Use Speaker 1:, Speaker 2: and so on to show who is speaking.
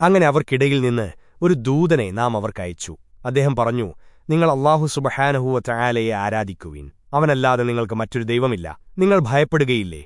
Speaker 1: അങ്ങനെ അവർക്കിടയിൽ നിന്ന് ഒരു ദൂതനെ നാം അവർക്കയച്ചു അദ്ദേഹം പറഞ്ഞു നിങ്ങൾ അള്ളാഹു സുബഹാനഹുവ ചായാലയെ ആരാധിക്കുവീൻ. അവനല്ലാതെ നിങ്ങൾക്ക് മറ്റൊരു ദൈവമില്ല. നിങ്ങൾ ഭയപ്പെടുകയില്ലേ?